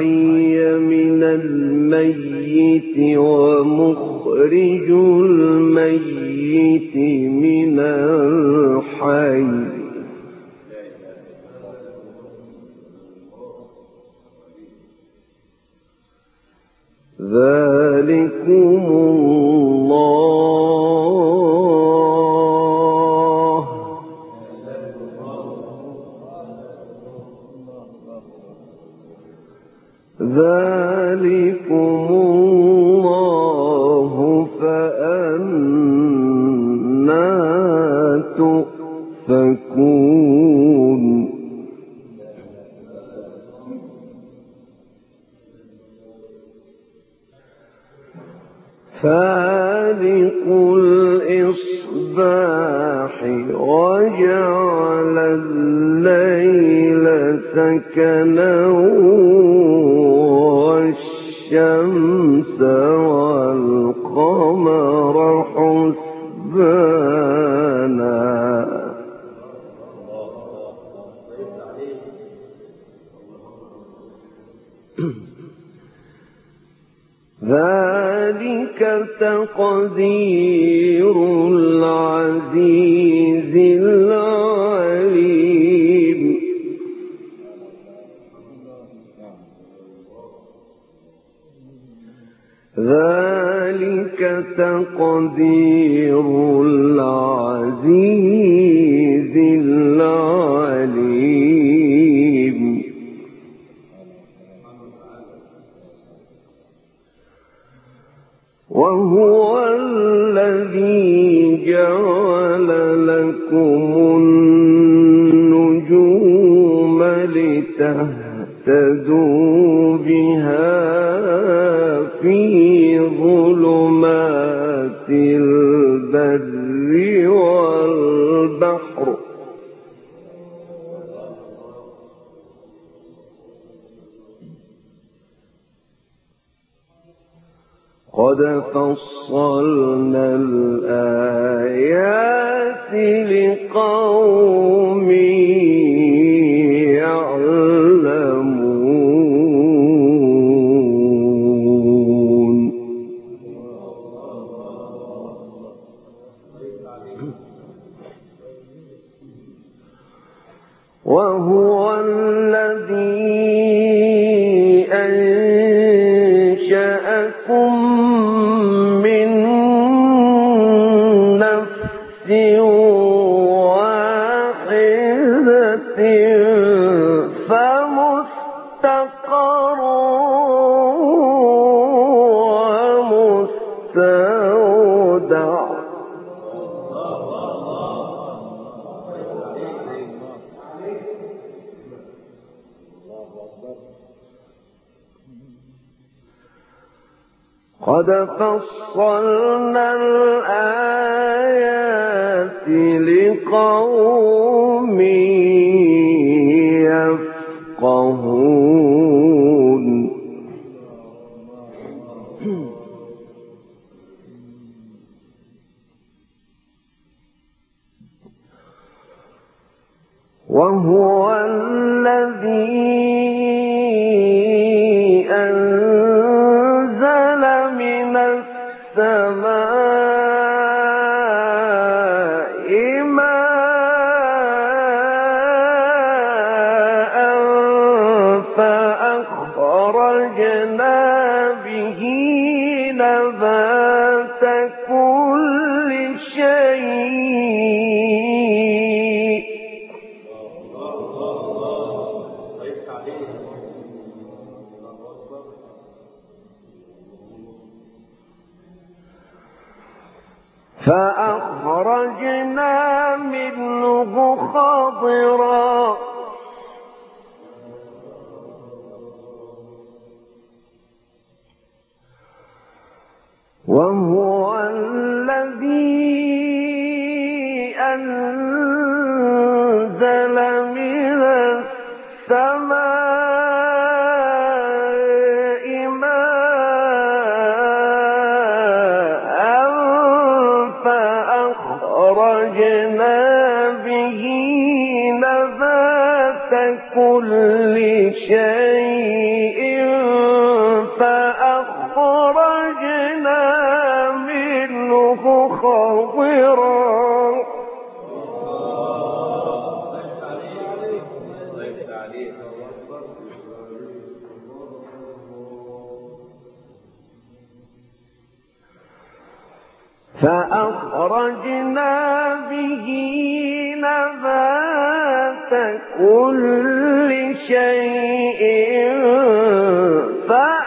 الحي من الميت ومخرج الميت من الحي. ذلكم الله لتهتدوا بها في ظلمات البر والبحر. قد فصلنا الآيات لقوم فصلنا الآيات لقوم يفقهون. وهو الذي وهو فأخرجنا به نبات كل شيء. فأخرجنا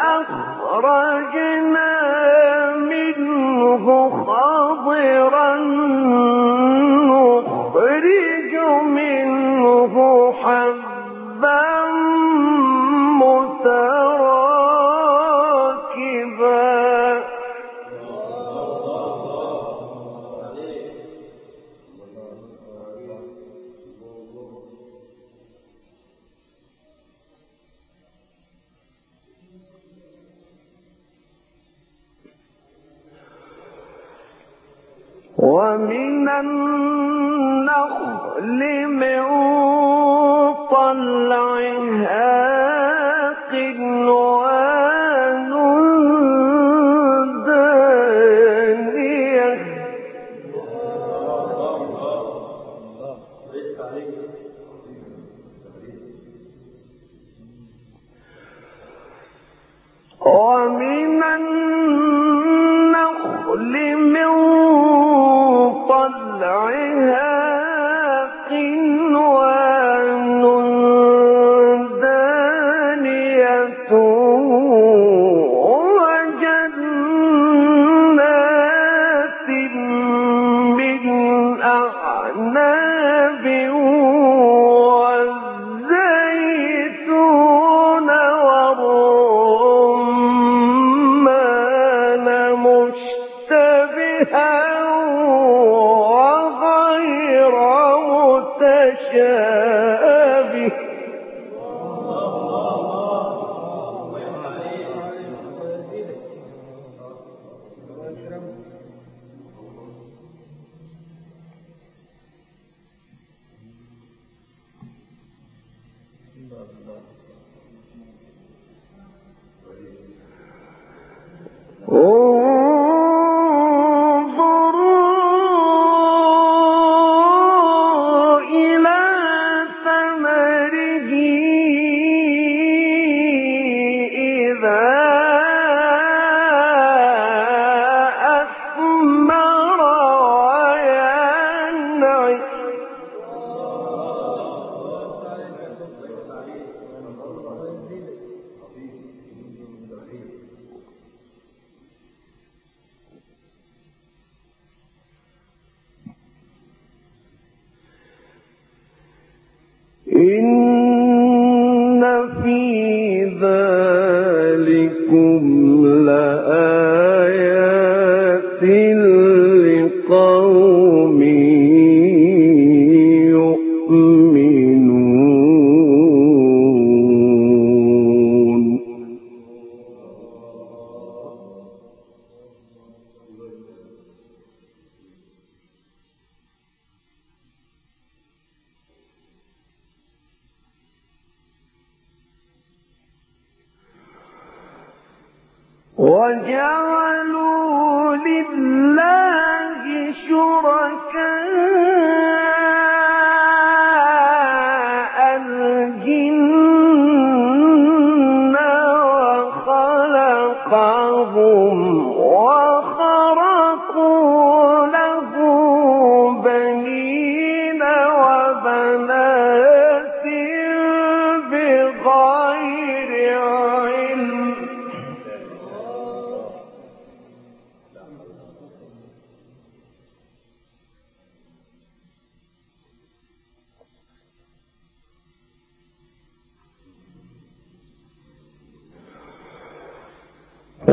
我将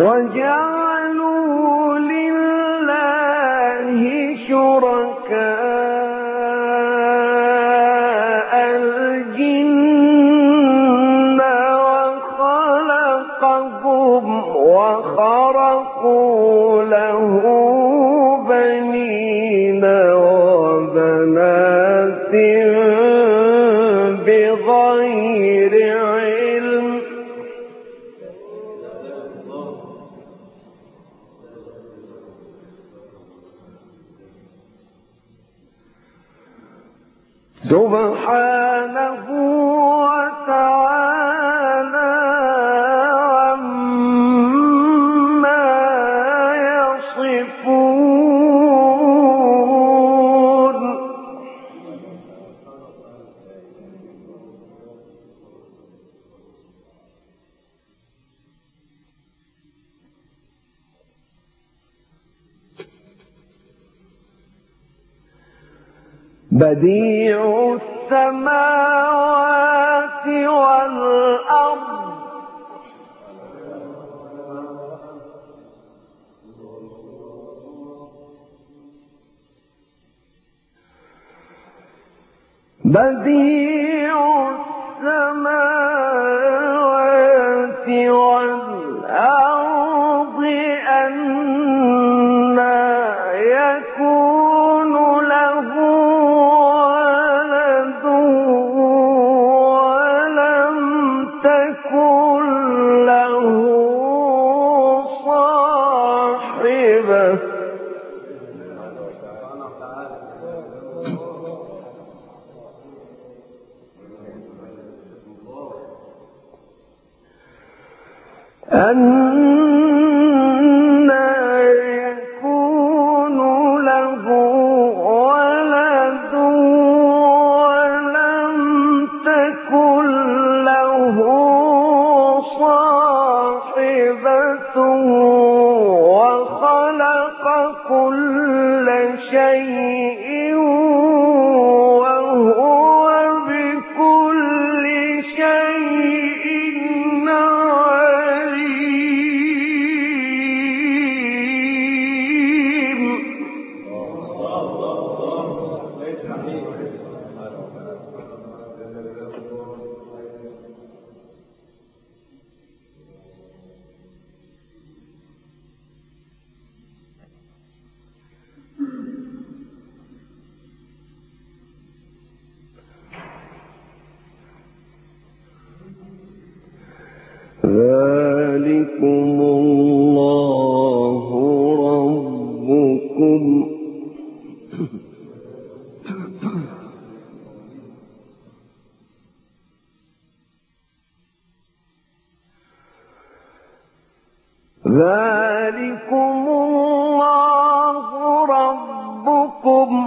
我想。بديع السماوات بديع لكم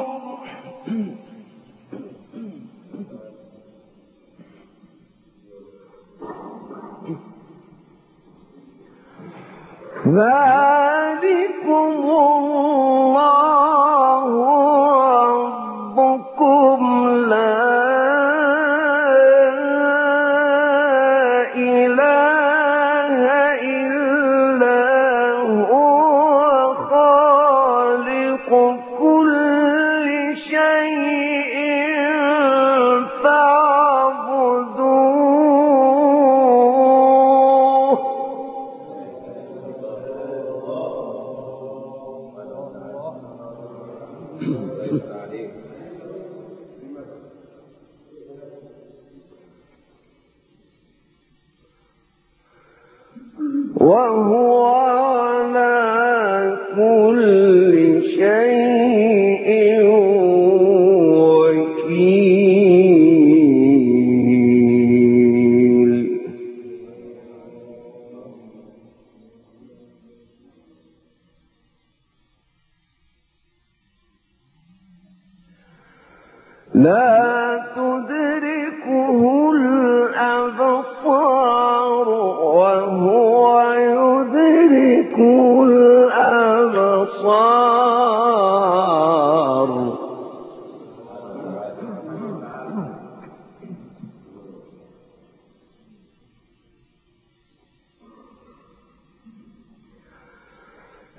وهو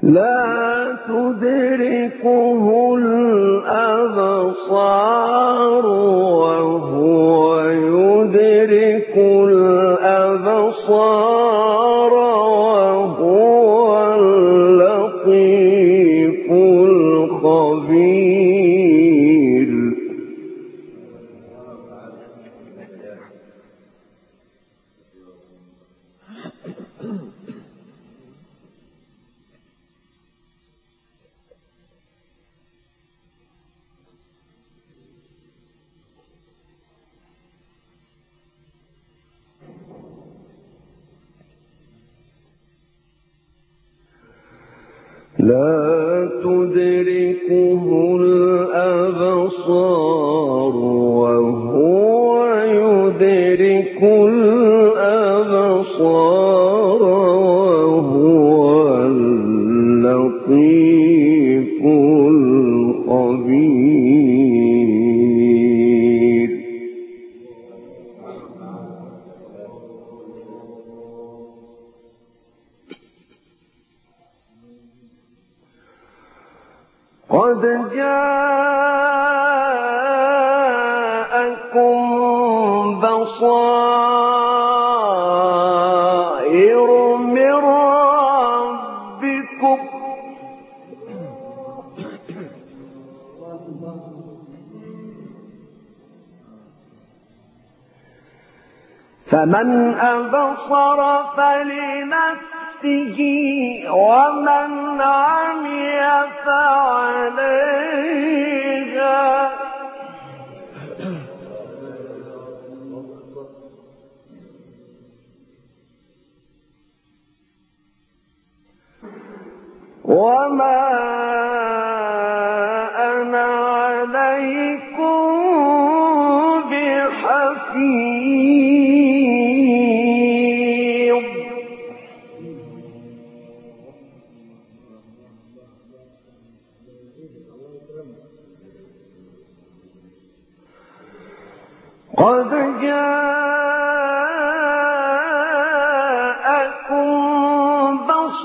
لا تدركه الأبصار وهو يدرك الأبصار. فمن أبصر فلنفسه ومن عمي فعليها. وما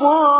الصالحين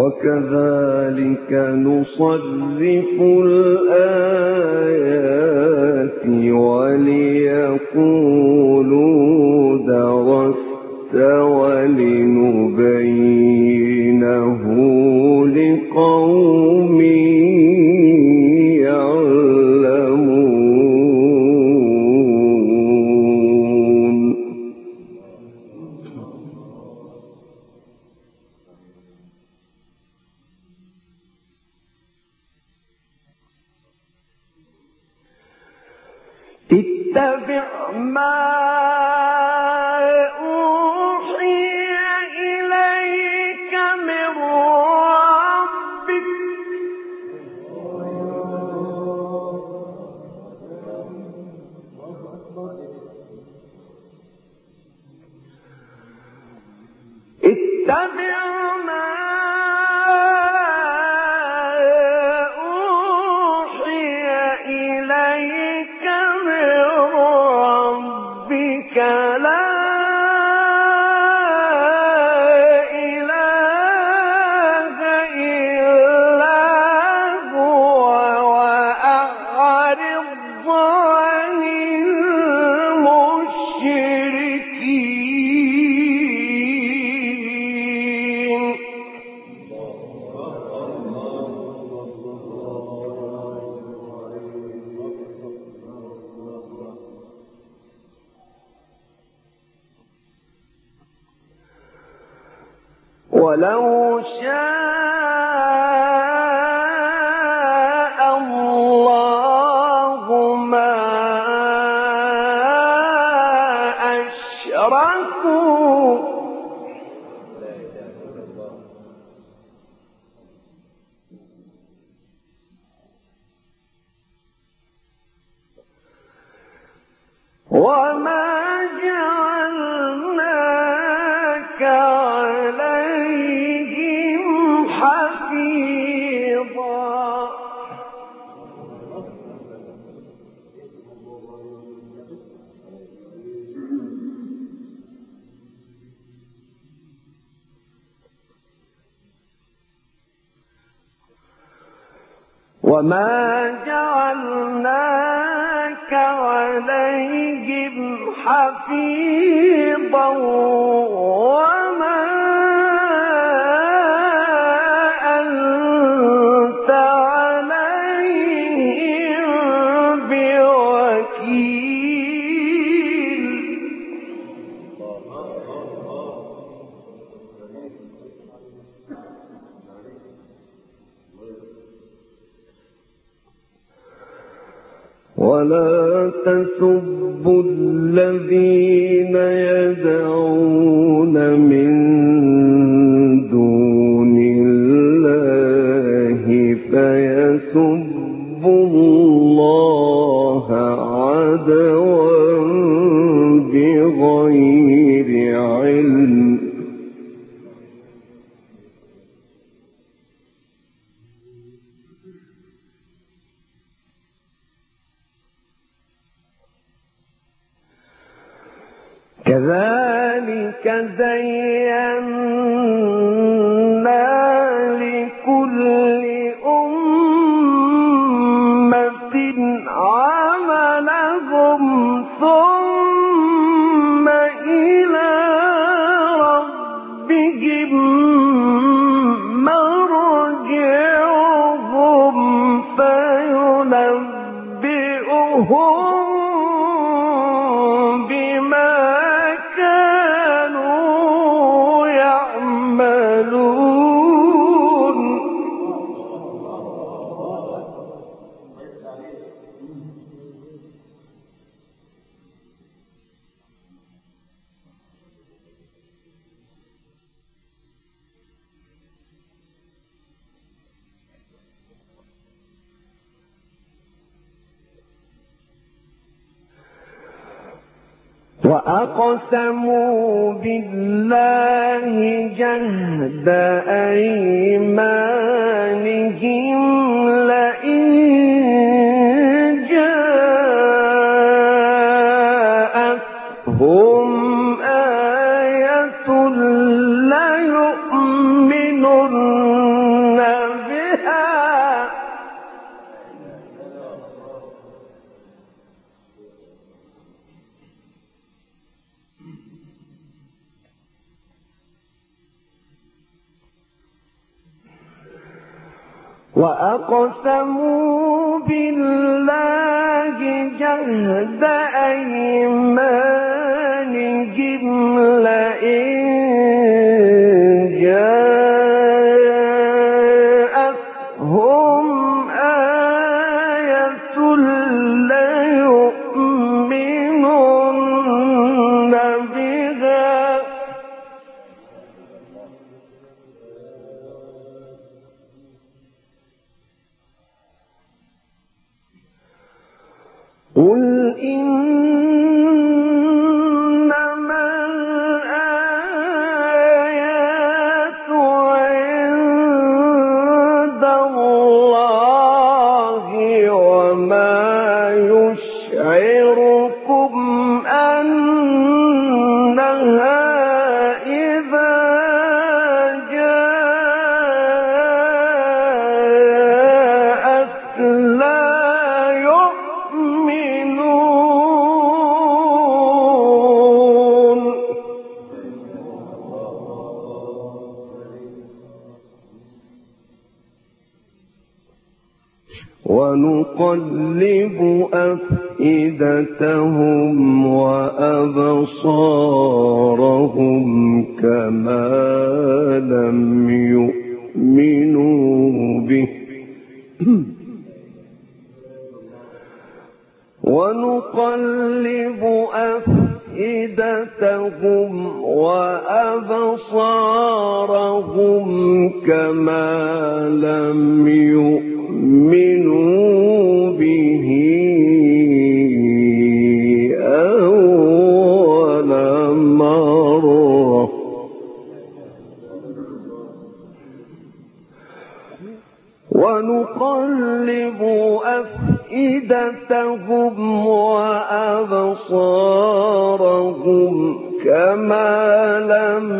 وكذلك نصرف الآيات ولي اتبع ما وما جعلناك عليهم حفيظا ولا تسبوا الذين يدعون من وأقسموا بالله جهد أيمانهم وأقسموا بالله جهد أيمانهم لئن ونقلب أفئدتهم وأبصارهم كما لم يؤمنوا به. ونقلب أفئدتهم وأبصارهم كما لم يؤمنوا ونقلب أفئدتهم وأبصارهم كما لم